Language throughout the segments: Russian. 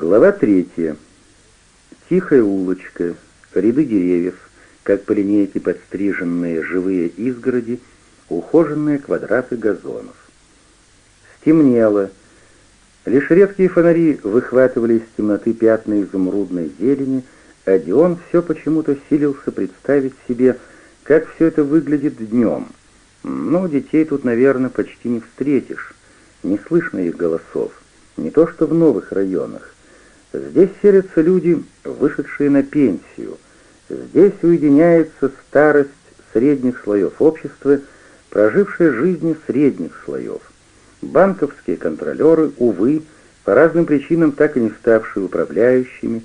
Глава третья. Тихая улочка, ряды деревьев, как по линейке подстриженные живые изгороди, ухоженные квадраты газонов. Стемнело. Лишь редкие фонари выхватывали из темноты пятна изумрудной зелени, а Дион все почему-то силился представить себе, как все это выглядит днем. Но детей тут, наверное, почти не встретишь, не слышно их голосов, не то что в новых районах. Здесь селятся люди, вышедшие на пенсию. Здесь уединяется старость средних слоев общества, прожившая жизни средних слоев. Банковские контролеры, увы, по разным причинам так и не ставшие управляющими,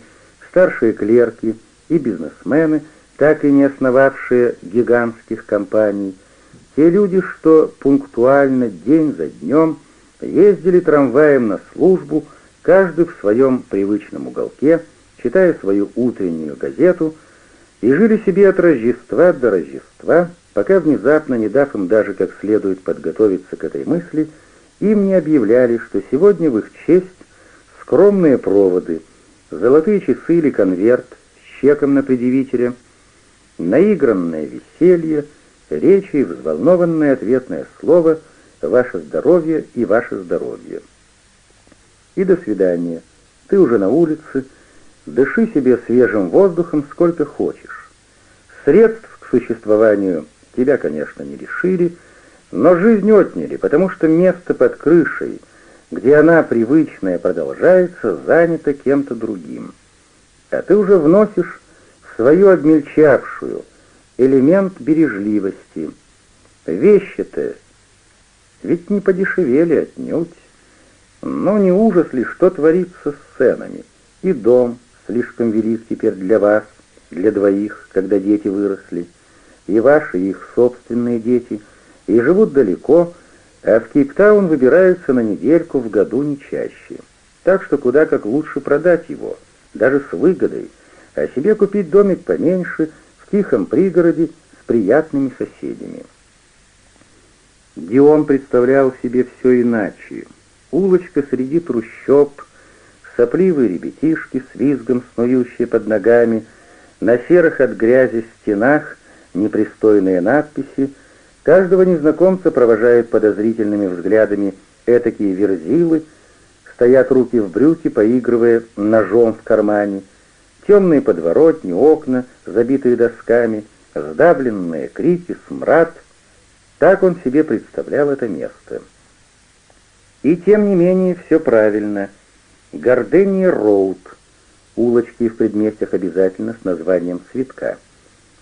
старшие клерки и бизнесмены, так и не основавшие гигантских компаний, те люди, что пунктуально день за днем ездили трамваем на службу, каждый в своем привычном уголке, читая свою утреннюю газету, и жили себе от Рождества до Рождества, пока внезапно, не дав им даже как следует подготовиться к этой мысли, им не объявляли, что сегодня в их честь скромные проводы, золотые часы или конверт с чеком на предъявителя, наигранное веселье, речи и взволнованное ответное слово «Ваше здоровье» и «Ваше здоровье» и до свидания. Ты уже на улице, дыши себе свежим воздухом сколько хочешь. Средств к существованию тебя, конечно, не лишили, но жизнь отняли, потому что место под крышей, где она привычная продолжается, занято кем-то другим. А ты уже вносишь в свою обмельчавшую элемент бережливости. Вещи-то ведь не подешевели отнюдь. Но не ужас ли, что творится с ценами? И дом слишком велик теперь для вас, для двоих, когда дети выросли, и ваши, и их собственные дети, и живут далеко, а в Кейптаун выбираются на недельку в году не чаще. Так что куда как лучше продать его, даже с выгодой, а себе купить домик поменьше, в тихом пригороде с приятными соседями. Дион представлял себе все иначе. Улочка среди трущоб, сопливые ребятишки с визгом снующие под ногами, на серых от грязи стенах непристойные надписи, каждого незнакомца провожают подозрительными взглядами этакие верзилы, стоят руки в брюки, поигрывая ножом в кармане, темные подворотни, окна, забитые досками, сдавленные крики, смрад. Так он себе представлял это место. И тем не менее все правильно. Гордения Роуд. Улочки в предместьях обязательно с названием цветка.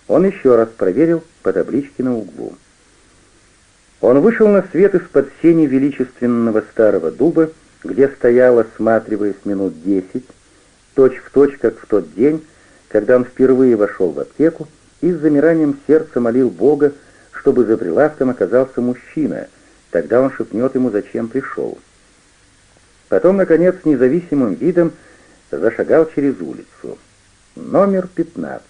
Он еще раз проверил по табличке на углу. Он вышел на свет из-под сени величественного старого дуба, где стоял, осматриваясь минут десять, точь-в-точь, как в тот день, когда он впервые вошел в аптеку и с замиранием сердца молил Бога, чтобы за прилавком оказался мужчина — Тогда он шепнет ему, зачем пришел. Потом, наконец, с независимым видом зашагал через улицу. Номер 15.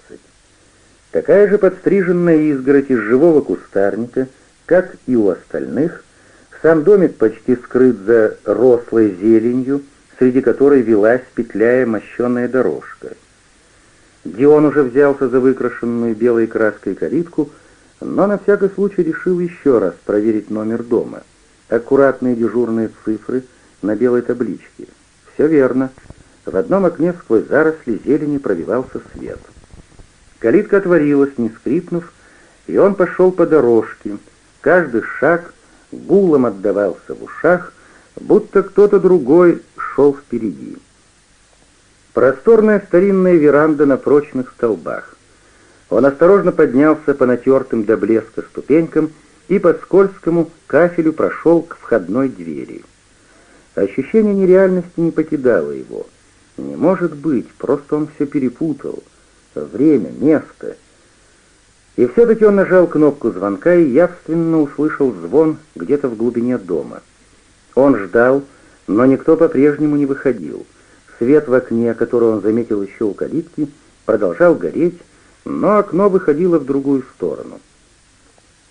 Такая же подстриженная изгородь из живого кустарника, как и у остальных, сам домик почти скрыт за рослой зеленью, среди которой велась, петляя, мощеная дорожка. Дион уже взялся за выкрашенную белой краской калитку, но на всякий случай решил еще раз проверить номер дома. Аккуратные дежурные цифры на белой табличке. Все верно. В одном окне сквозь заросли зелени пробивался свет. Калитка отворилась, не скрипнув, и он пошел по дорожке. Каждый шаг гулом отдавался в ушах, будто кто-то другой шел впереди. Просторная старинная веранда на прочных столбах. Он осторожно поднялся по натертым до блеска ступенькам и по скользкому кафелю прошел к входной двери. Ощущение нереальности не покидало его. Не может быть, просто он все перепутал. Время, место. И все-таки он нажал кнопку звонка и явственно услышал звон где-то в глубине дома. Он ждал, но никто по-прежнему не выходил. Свет в окне, который он заметил еще у калитки, продолжал гореть, но окно выходило в другую сторону.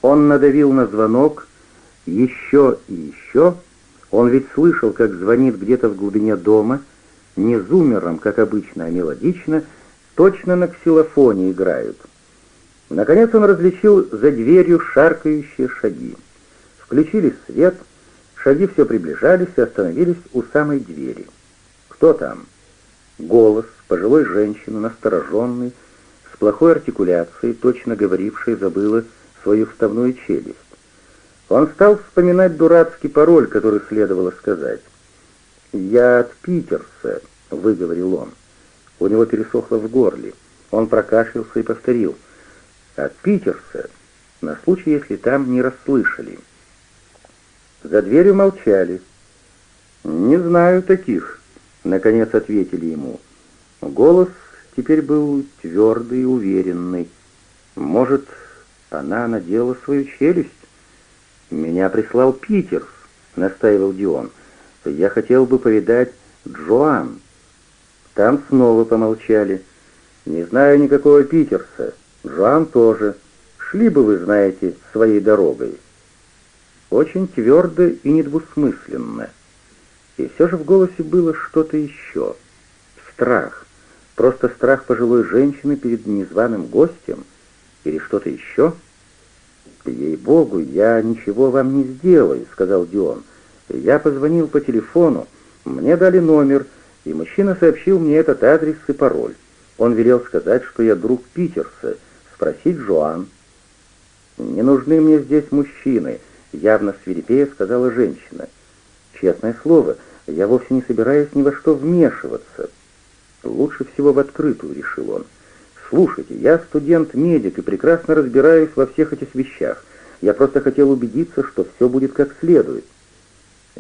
Он надавил на звонок еще и еще. Он ведь слышал, как звонит где-то в глубине дома. не зумером, как обычно, а мелодично, точно на ксилофоне играют. Наконец он различил за дверью шаркающие шаги. Включили свет, шаги все приближались и остановились у самой двери. «Кто там?» Голос пожилой женщины, настороженный, плохой артикуляцией, точно говорившей, забыла свою вставную челюсть. Он стал вспоминать дурацкий пароль, который следовало сказать. «Я от Питерса», — выговорил он. У него пересохло в горле. Он прокашлялся и повторил. «От Питерса», на случай, если там не расслышали. За дверью молчали. «Не знаю таких», — наконец ответили ему. Голос теперь был твердый и уверенный. «Может, она надела свою челюсть?» «Меня прислал Питерс», — настаивал Дион. «Я хотел бы повидать Джоан». Там снова помолчали. «Не знаю никакого Питерса. Джоан тоже. Шли бы вы, знаете, своей дорогой». Очень твердо и недвусмысленно. И все же в голосе было что-то еще. Страх. Просто страх пожилой женщины перед незваным гостем? Или что-то еще? «Ей-богу, я ничего вам не сделаю», — сказал Дион. «Я позвонил по телефону, мне дали номер, и мужчина сообщил мне этот адрес и пароль. Он велел сказать, что я друг Питерса, спросить Жоан». «Не нужны мне здесь мужчины», — явно свирепея сказала женщина. «Честное слово, я вовсе не собираюсь ни во что вмешиваться». «Лучше всего в открытую», — решил он. «Слушайте, я студент-медик и прекрасно разбираюсь во всех этих вещах. Я просто хотел убедиться, что все будет как следует».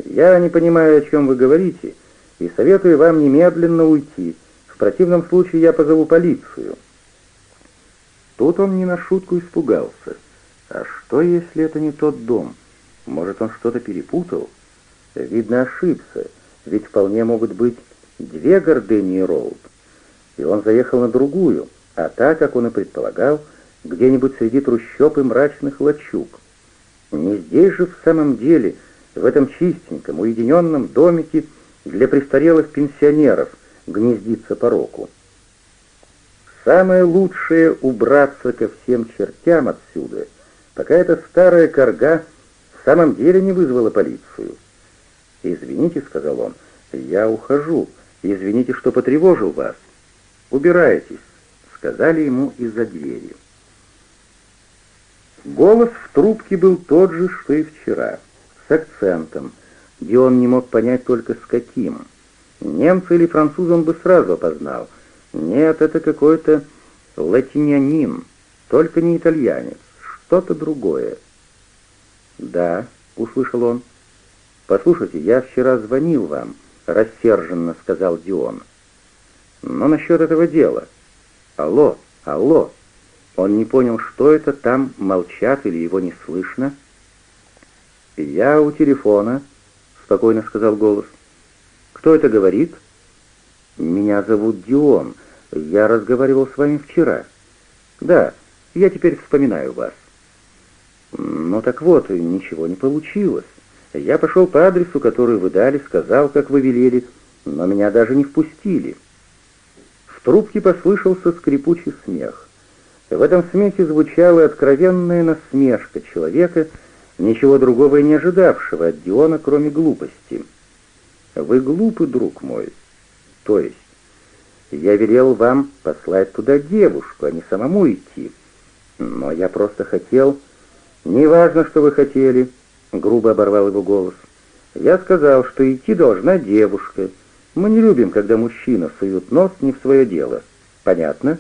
«Я не понимаю, о чем вы говорите, и советую вам немедленно уйти. В противном случае я позову полицию». Тут он не на шутку испугался. А что, если это не тот дом? Может, он что-то перепутал? Видно, ошибся, ведь вполне могут быть две Гордении Роуд. И он заехал на другую, а та, как он и предполагал, где-нибудь среди трущоб и мрачных лачуг. Не здесь же в самом деле, в этом чистеньком, уединенном домике для престарелых пенсионеров гнездится пороку. Самое лучшее — убраться ко всем чертям отсюда, пока эта старая корга в самом деле не вызвала полицию. «Извините», — сказал он, — «я ухожу. Извините, что потревожил вас. Убирайтесь», — сказали ему из-за двери. Голос в трубке был тот же, что и вчера, с акцентом, и он не мог понять только с каким. Немца или француза он бы сразу опознал. Нет, это какой-то латинянин, только не итальянец, что-то другое. «Да», — услышал он. «Послушайте, я вчера звонил вам», — рассерженно сказал Дион. «Но насчет этого дела. Алло, алло». Он не понял, что это, там молчат или его не слышно. «Я у телефона», — спокойно сказал голос. «Кто это говорит?» «Меня зовут Дион. Я разговаривал с вами вчера». «Да, я теперь вспоминаю вас». «Ну так вот, ничего не получилось. Я пошел по адресу, который вы дали, сказал, как вы велели, но меня даже не впустили». В трубке послышался скрипучий смех. В этом смехе звучала откровенная насмешка человека, ничего другого и не ожидавшего от Диона, кроме глупости. «Вы глупый, друг мой. То есть, я велел вам послать туда девушку, а не самому идти. Но я просто хотел...» «Не важно, что вы хотели», — грубо оборвал его голос. «Я сказал, что идти должна девушка. Мы не любим, когда мужчина сует нос не в свое дело. Понятно?»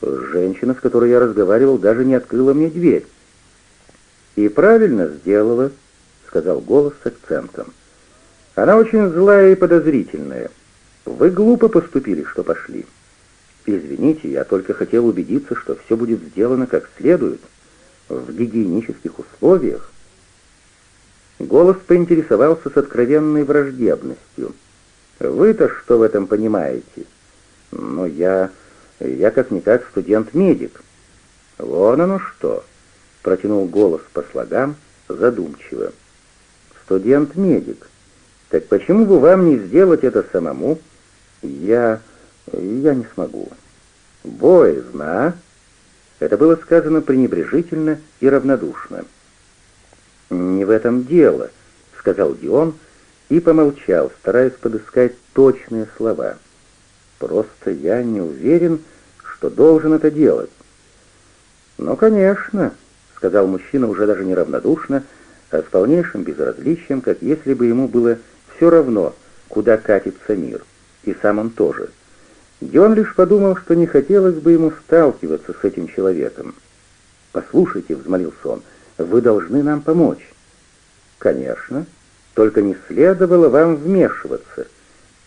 Женщина, с которой я разговаривал, даже не открыла мне дверь. «И правильно сделала», — сказал голос с акцентом. «Она очень злая и подозрительная. Вы глупо поступили, что пошли. Извините, я только хотел убедиться, что все будет сделано как следует» в гигиенических условиях? Голос поинтересовался с откровенной враждебностью. «Вы-то что в этом понимаете?» «Ну, я... я как-никак студент-медик». «Вон оно что!» — протянул голос по слогам задумчиво. «Студент-медик. Так почему бы вам не сделать это самому Я... я не смогу». «Боязно, а?» Это было сказано пренебрежительно и равнодушно. «Не в этом дело», — сказал Дион и помолчал, стараясь подыскать точные слова. «Просто я не уверен, что должен это делать». «Ну, конечно», — сказал мужчина уже даже не равнодушно, а с полнейшим безразличием, как если бы ему было все равно, куда катится мир, и сам он тоже. Дион лишь подумал, что не хотелось бы ему сталкиваться с этим человеком. «Послушайте», — взмолился он, — «вы должны нам помочь». «Конечно, только не следовало вам вмешиваться.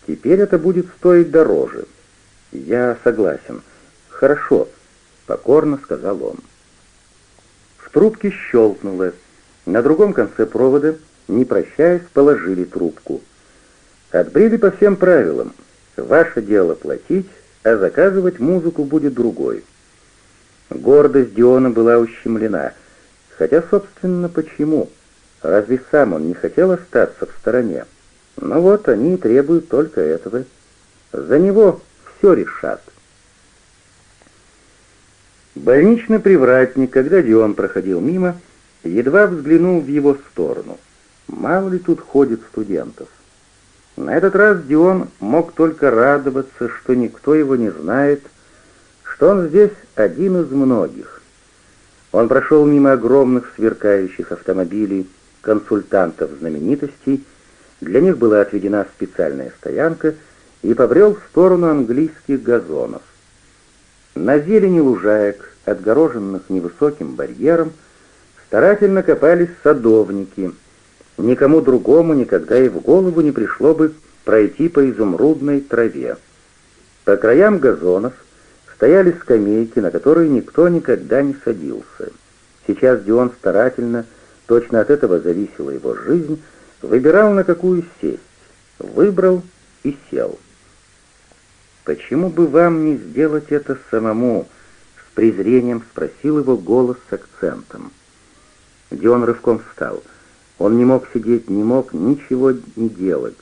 Теперь это будет стоить дороже». «Я согласен. Хорошо», — покорно сказал он. В трубке щелкнуло. На другом конце провода, не прощаясь, положили трубку. Отбрили по всем правилам. Ваше дело платить, а заказывать музыку будет другой. Гордость Диона была ущемлена. Хотя, собственно, почему? Разве сам он не хотел остаться в стороне? Но вот они требуют только этого. За него все решат. Больничный привратник, когда Дион проходил мимо, едва взглянул в его сторону. Мало ли тут ходит студентов. На этот раз Дион мог только радоваться, что никто его не знает, что он здесь один из многих. Он прошел мимо огромных сверкающих автомобилей, консультантов знаменитостей, для них была отведена специальная стоянка, и побрел в сторону английских газонов. На зелени лужаек, отгороженных невысоким барьером, старательно копались садовники — Никому другому никогда и в голову не пришло бы пройти по изумрудной траве. По краям газонов стояли скамейки, на которые никто никогда не садился. Сейчас Дион старательно, точно от этого зависела его жизнь, выбирал, на какую сесть. Выбрал и сел. «Почему бы вам не сделать это самому?» — с презрением спросил его голос с акцентом. Дион рывком встал — он не мог сидеть, не мог ничего не делать.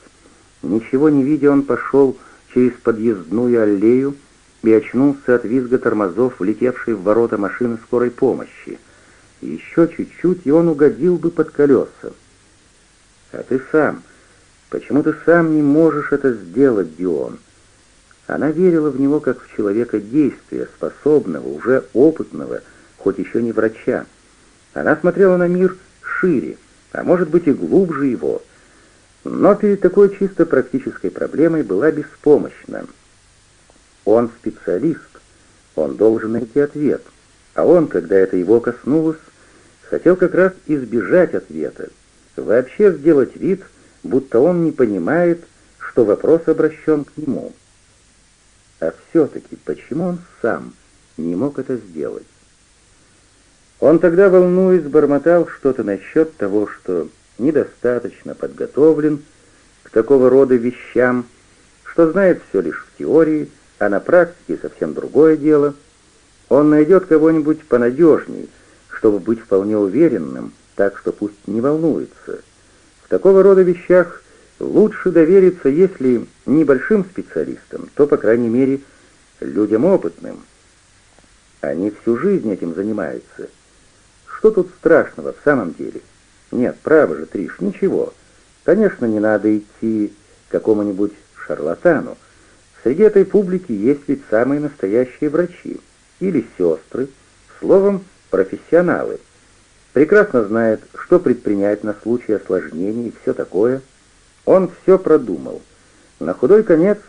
Ничего не видя, он пошел через подъездную аллею и очнулся от визга тормозов, влетевшей в ворота машины скорой помощи. Еще чуть-чуть, и он угодил бы под колеса. «А ты сам? Почему ты сам не можешь это сделать, Дион?» Она верила в него как в человека действия, способного, уже опытного, хоть еще не врача. Она смотрела на мир шире, а может быть и глубже его. Но перед такой чисто практической проблемой была беспомощна. Он специалист, он должен найти ответ, а он, когда это его коснулось, хотел как раз избежать ответа, вообще сделать вид, будто он не понимает, что вопрос обращен к нему. А все-таки почему он сам не мог это сделать? Он тогда, волнуясь, бормотал что-то насчет того, что недостаточно подготовлен к такого рода вещам, что знает все лишь в теории, а на практике совсем другое дело. Он найдет кого-нибудь понадежней, чтобы быть вполне уверенным, так что пусть не волнуется. В такого рода вещах лучше довериться, если не большим специалистам, то, по крайней мере, людям опытным. Они всю жизнь этим занимаются — что тут страшного в самом деле? Нет, право же, Триш, ничего. Конечно, не надо идти к какому-нибудь шарлатану. Среди этой публики есть ведь самые настоящие врачи. Или сестры. Словом, профессионалы. Прекрасно знает, что предпринять на случай осложнений и все такое. Он все продумал. На худой конец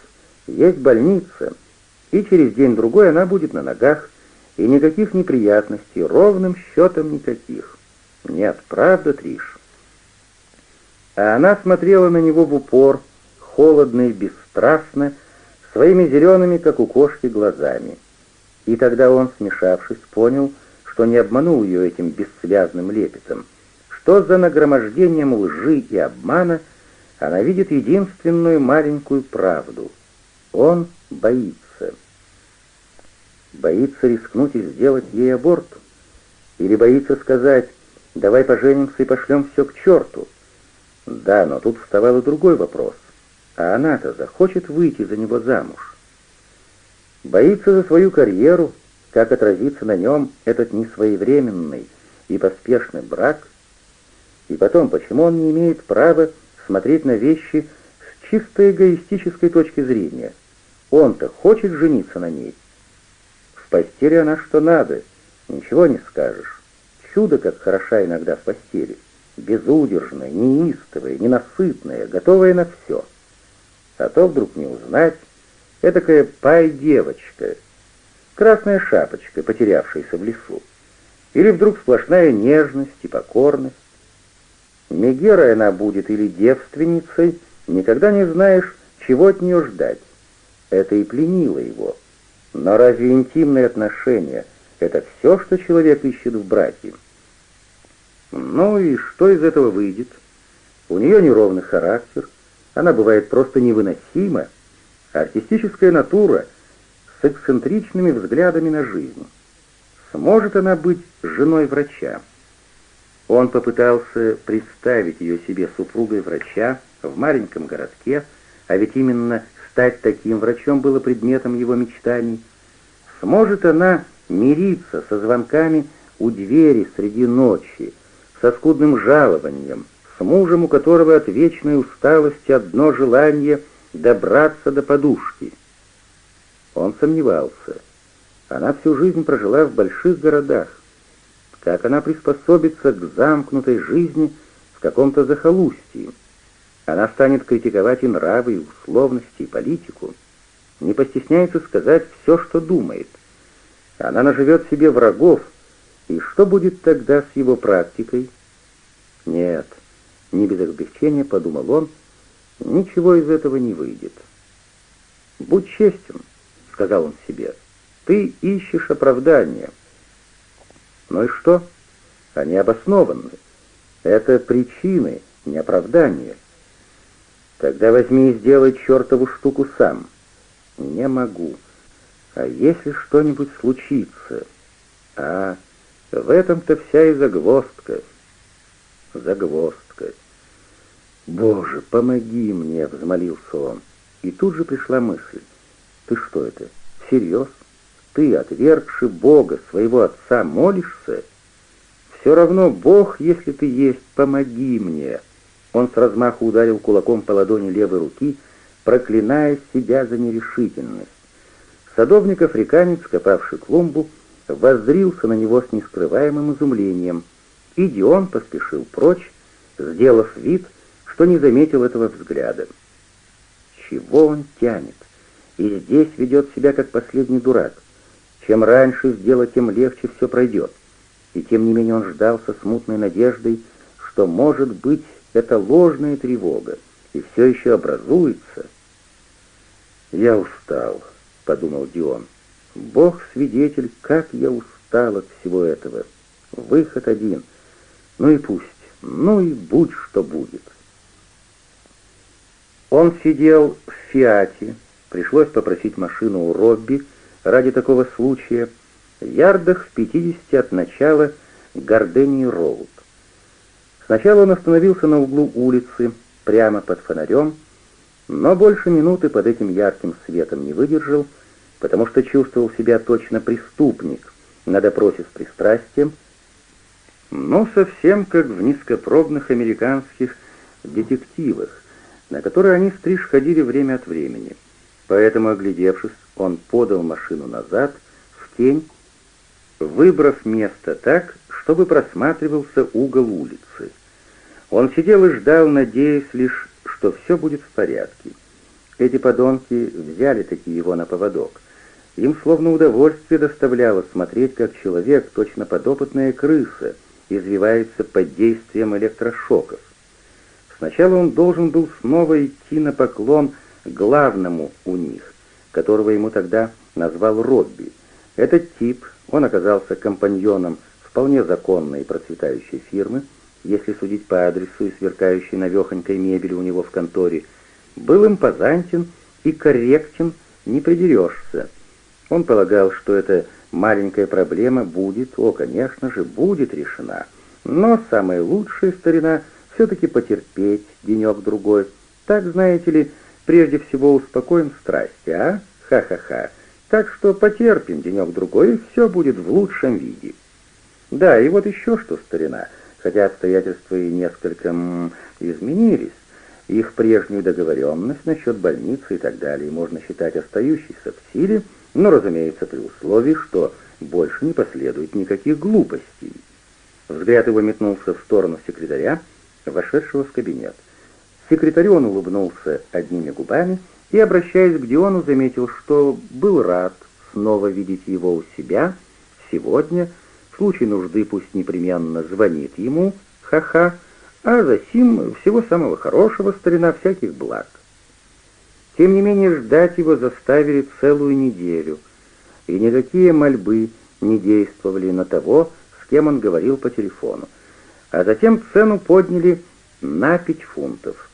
есть больница, и через день-другой она будет на ногах, и никаких неприятностей, ровным счетом никаких. Нет, правда, Триш? А она смотрела на него в упор, холодно и бесстрастно, своими зелеными, как у кошки, глазами. И тогда он, смешавшись, понял, что не обманул ее этим бессвязным лепетом, что за нагромождением лжи и обмана она видит единственную маленькую правду. Он боится. Боится рискнуть и сделать ей аборт? Или боится сказать «давай поженимся и пошлем все к черту»? Да, но тут вставал и другой вопрос. А она-то захочет выйти за него замуж. Боится за свою карьеру, как отразится на нем этот несвоевременный и поспешный брак. И потом, почему он не имеет права смотреть на вещи с чисто эгоистической точки зрения? Он-то хочет жениться на ней. В постели она что надо, ничего не скажешь. Чудо, как хороша иногда в постели. Безудержная, неистовая, ненасытная, готовая на все. А то вдруг не узнать, Этакая пай-девочка, красная шапочка, потерявшаяся в лесу. Или вдруг сплошная нежность и покорность. Мегерой она будет или девственницей, никогда не знаешь, чего от нее ждать. Это и пленило его. Но разве интимные отношения — это все, что человек ищет в браке? Ну и что из этого выйдет? У нее неровный характер, она бывает просто невыносима, артистическая натура с эксцентричными взглядами на жизнь. Сможет она быть женой врача? Он попытался представить ее себе супругой врача в маленьком городке, а ведь именно стать таким врачом было предметом его мечтаний. Сможет она мириться со звонками у двери среди ночи, со скудным жалованием, с мужем, у которого от вечной усталости одно желание добраться до подушки. Он сомневался. Она всю жизнь прожила в больших городах. Как она приспособится к замкнутой жизни в каком-то захолустье? Она станет критиковать и нравы, и условности, и политику. Не постесняется сказать все, что думает. Она наживет себе врагов, и что будет тогда с его практикой? Нет, не без облегчения подумал он, Ничего из этого не выйдет. «Будь честен», — сказал он себе, — «ты ищешь оправдания». Ну и что? Они обоснованы. Это причины, не оправдания. Тогда возьми и сделай чертову штуку сам. Не могу. А если что-нибудь случится? А, в этом-то вся и загвоздка. Загвоздка. «Боже, помоги мне!» — взмолился он. И тут же пришла мысль. «Ты что это, всерьез? Ты, отвергши Бога, своего Отца, молишься? Все равно Бог, если ты есть, помоги мне!» Он с размаху ударил кулаком по ладони левой руки, проклиная себя за нерешительность. Садовник-африканец, копавший клумбу, воззрился на него с нескрываемым изумлением, и Дион поспешил прочь, сделав вид, что не заметил этого взгляда. Чего он тянет? И здесь ведет себя как последний дурак. Чем раньше сделать, тем легче все пройдет. И тем не менее он ждал со смутной надеждой, что, может быть, это ложная тревога, и все еще образуется. «Я устал», — подумал Дион. «Бог свидетель, как я устал от всего этого. Выход один. Ну и пусть, ну и будь что будет». Он сидел в «Фиате», пришлось попросить машину у Робби ради такого случая, ярдах в пятидесяти от начала Гордении Роуд. Сначала он остановился на углу улицы, прямо под фонарем, но больше минуты под этим ярким светом не выдержал, потому что чувствовал себя точно преступник на допросе с пристрастием, но совсем как в низкопробных американских детективах, на который они стриж ходили время от времени. Поэтому, оглядевшись, он подал машину назад, в тень, выбрав место так, чтобы просматривался угол улицы. Он сидел и ждал, надеясь лишь, что все будет в порядке. Эти подонки взяли таки его на поводок. Им словно удовольствие доставляло смотреть, как человек, точно подопытная крыса, извивается под действием электрошоков. Сначала он должен был снова идти на поклон главному у них, которого ему тогда назвал Робби. Этот тип, он оказался компаньоном вполне законной и процветающей фирмы, если судить по адресу и сверкающей навехонькой мебели у него в конторе, был импозантен и корректен, не придерешься. Он полагал, что эта маленькая проблема будет, о, конечно же, будет решена, но самая лучшая старина — все-таки потерпеть денек-другой. Так, знаете ли, прежде всего успокоим страсти, а? Ха-ха-ха. Так что потерпим денек-другой, и все будет в лучшем виде. Да, и вот еще что, старина, хотя обстоятельства и несколько м, изменились, их прежнюю договоренность насчет больницы и так далее можно считать остающейся в силе, но, разумеется, при условии, что больше не последует никаких глупостей. Взгляд его метнулся в сторону секретаря, вошедшего в кабинет. Секретарю он улыбнулся одними губами и, обращаясь к Диону, заметил, что был рад снова видеть его у себя сегодня, в случае нужды пусть непременно звонит ему, ха-ха, а за сим всего самого хорошего, старина всяких благ. Тем не менее, ждать его заставили целую неделю, и никакие мольбы не действовали на того, с кем он говорил по телефону. А затем цену подняли на пять фунтов.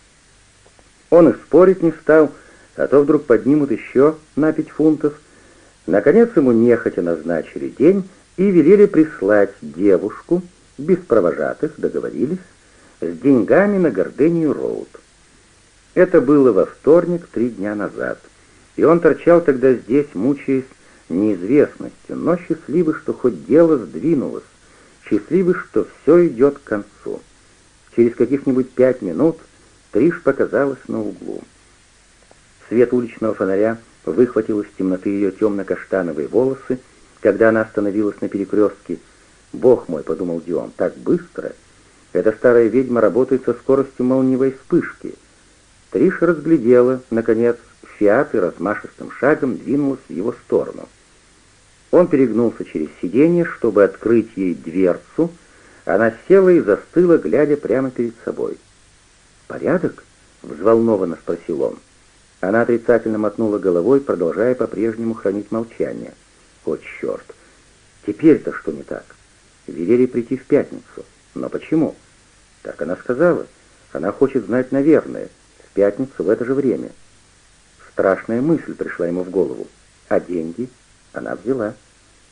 Он и спорить не стал, а то вдруг поднимут еще на пять фунтов. Наконец ему нехотя назначили день и велели прислать девушку, без провожатых, договорились, с деньгами на Гордению Роуд. Это было во вторник, три дня назад, и он торчал тогда здесь, мучаясь неизвестностью, но счастливый, что хоть дело сдвинулось, счастливый, что все идет к концу. Через каких-нибудь пять минут Триш показалась на углу. Свет уличного фонаря выхватил из темноты ее темно-каштановые волосы, когда она остановилась на перекрестке. «Бог мой!» — подумал Дион, — «так быстро!» Эта старая ведьма работает со скоростью молниевой вспышки. Триш разглядела, наконец, Фиат и размашистым шагом двинулась в его сторону. Он перегнулся через сиденье, чтобы открыть ей дверцу. Она села и застыла, глядя прямо перед собой. «Порядок?» — взволнованно спросил он. Она отрицательно мотнула головой, продолжая по-прежнему хранить молчание. «О, черт! Теперь-то что не так? Велели прийти в пятницу. Но почему?» Так она сказала. Она хочет знать, наверное, пятницу в это же время. Страшная мысль пришла ему в голову. А деньги она взяла.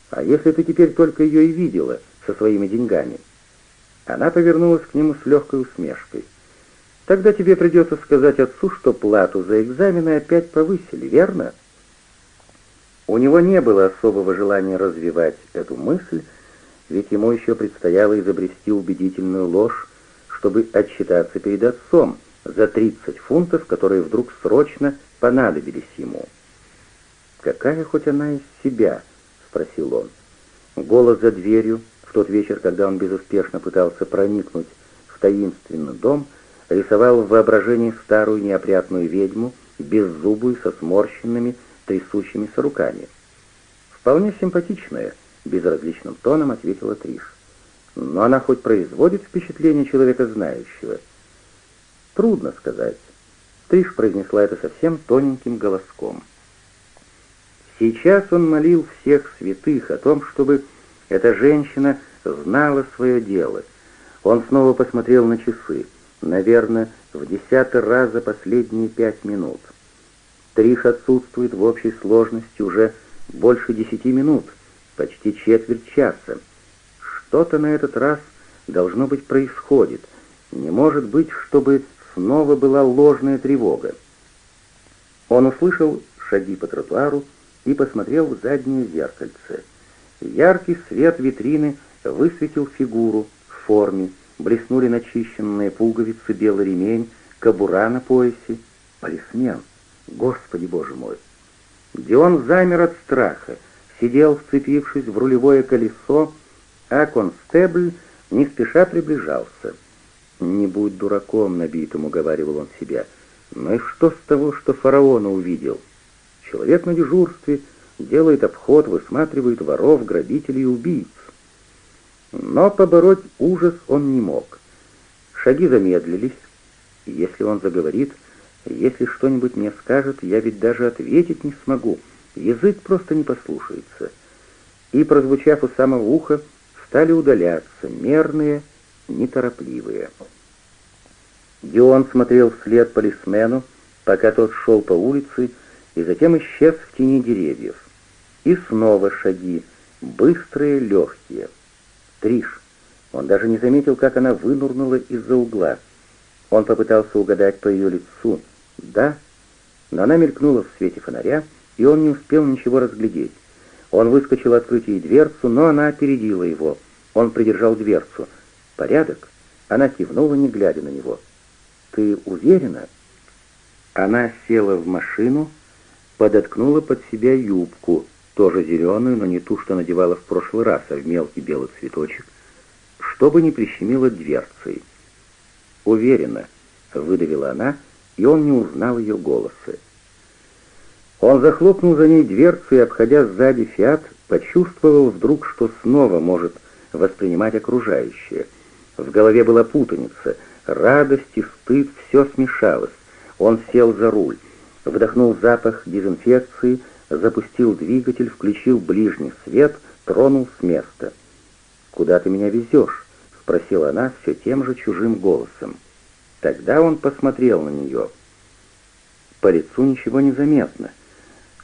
А если ты теперь только ее и видела со своими деньгами? Она повернулась к нему с легкой усмешкой. Тогда тебе придется сказать отцу, что плату за экзамены опять повысили, верно? У него не было особого желания развивать эту мысль, ведь ему еще предстояло изобрести убедительную ложь, чтобы отчитаться перед отцом за 30 фунтов, которые вдруг срочно понадобились ему. «Какая хоть она из себя?» — спросил он. Голос за дверью, в тот вечер, когда он безуспешно пытался проникнуть в таинственный дом, рисовал в воображении старую неопрятную ведьму, беззубую, со сморщенными, трясущимися руками. «Вполне симпатичная», — безразличным тоном ответила Триш но она хоть производит впечатление человека знающего. Трудно сказать. Триш произнесла это совсем тоненьким голоском. Сейчас он молил всех святых о том, чтобы эта женщина знала свое дело. Он снова посмотрел на часы, наверное, в десятый раз за последние пять минут. Триш отсутствует в общей сложности уже больше десяти минут, почти четверть часа. Что-то на этот раз должно быть происходит. Не может быть, чтобы снова была ложная тревога. Он услышал шаги по тротуару и посмотрел в заднее зеркальце. Яркий свет витрины высветил фигуру в форме, блеснули начищенные пуговицы, белый ремень, кобура на поясе. Полисмен! Господи, боже мой! Дион замер от страха, сидел, вцепившись в рулевое колесо, а констебль не спеша приближался. «Не будь дураком набитым», — уговаривал он себя. «Ну и что с того, что фараона увидел? Человек на дежурстве делает обход, высматривает воров, грабителей и убийц». Но побороть ужас он не мог. Шаги замедлились. Если он заговорит, если что-нибудь мне скажет, я ведь даже ответить не смогу. Язык просто не послушается. И, прозвучав у самого уха, стали удаляться, мерные, неторопливые. Дион смотрел вслед полисмену, пока тот шел по улице, и затем исчез в тени деревьев. И снова шаги, быстрые, легкие. Триш. Он даже не заметил, как она вынурнула из-за угла. Он попытался угадать по ее лицу. Да, но она мелькнула в свете фонаря, и он не успел ничего разглядеть. Он выскочил открыть ей дверцу, но она опередила его. Он придержал дверцу. «Порядок?» Она кивнула, не глядя на него. «Ты уверена?» Она села в машину, подоткнула под себя юбку, тоже зеленую, но не ту, что надевала в прошлый раз, а в мелкий белый цветочек, чтобы не прищемила дверцей. «Уверена», — выдавила она, и он не узнал ее голоса. Он захлопнул за ней дверцу и, обходя сзади «Фиат», почувствовал вдруг, что снова может воспринимать окружающее. В голове была путаница, радость и стыд, все смешалось. Он сел за руль, вдохнул запах дезинфекции, запустил двигатель, включил ближний свет, тронул с места. «Куда ты меня везешь?» — спросила она все тем же чужим голосом. Тогда он посмотрел на нее. По лицу ничего не заметно.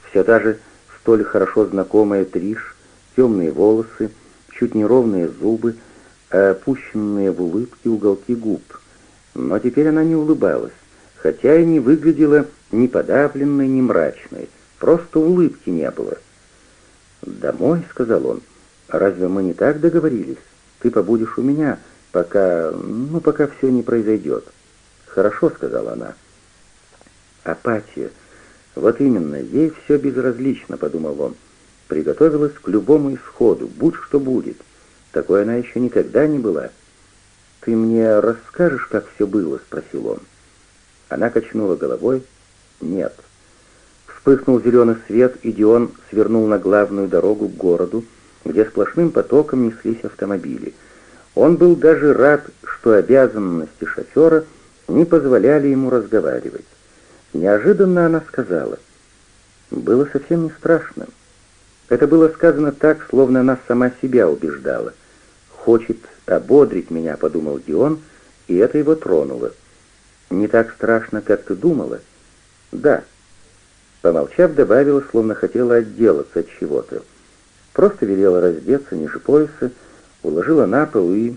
Все та же столь хорошо знакомая Триш, темные волосы, чуть неровные зубы, опущенные в улыбке уголки губ. Но теперь она не улыбалась, хотя и не выглядела ни подавленной, ни мрачной, просто улыбки не было. «Домой», — сказал он, — «разве мы не так договорились? Ты побудешь у меня, пока... ну, пока все не произойдет». «Хорошо», — сказала она. «Апатия. Вот именно, ей все безразлично», — подумал он. Приготовилась к любому исходу, будь что будет. Такой она еще никогда не была. «Ты мне расскажешь, как все было?» — спросил он. Она качнула головой. «Нет». Вспыхнул зеленый свет, и Дион свернул на главную дорогу к городу, где сплошным потоком неслись автомобили. Он был даже рад, что обязанности шофера — не позволяли ему разговаривать. Неожиданно она сказала. Было совсем не страшно. Это было сказано так, словно она сама себя убеждала. «Хочет ободрить меня», — подумал Дион, и это его тронуло. «Не так страшно, как ты думала?» «Да». Помолчав, добавила, словно хотела отделаться от чего-то. Просто велела раздеться ниже пояса, уложила на пол и...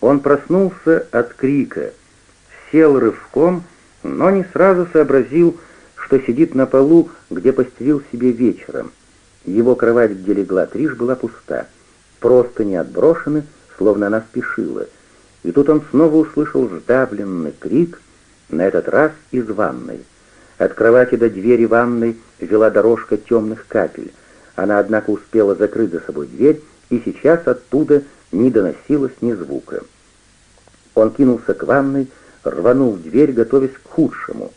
Он проснулся от крика — сел рывком, но не сразу сообразил, что сидит на полу, где постелил себе вечером. Его кровать, где легла Триш, была пуста. Просто не отброшены, словно она спешила. И тут он снова услышал сдавленный крик, на этот раз из ванной. От кровати до двери ванной вела дорожка темных капель. Она, однако, успела закрыть за собой дверь, и сейчас оттуда не доносилось ни звука. Он кинулся к ванной, рванул в дверь, готовясь к худшему.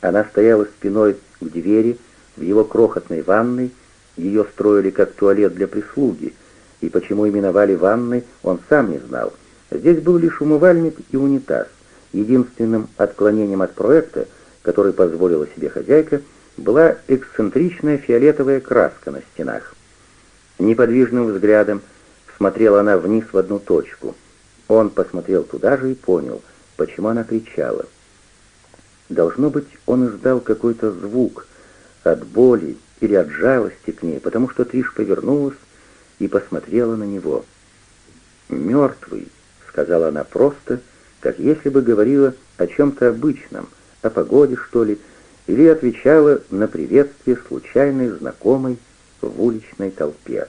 Она стояла спиной к двери в его крохотной ванной, ее строили как туалет для прислуги, и почему именовали ванной, он сам не знал. Здесь был лишь умывальник и унитаз. Единственным отклонением от проекта, который позволила себе хозяйка, была эксцентричная фиолетовая краска на стенах. Неподвижным взглядом смотрела она вниз в одну точку. Он посмотрел туда же и понял — почему она кричала. Должно быть, он издал какой-то звук от боли или от жалости к ней, потому что Триш повернулась и посмотрела на него. «Мертвый», — сказала она просто, как если бы говорила о чем-то обычном, о погоде, что ли, или отвечала на приветствие случайной знакомой в уличной толпе.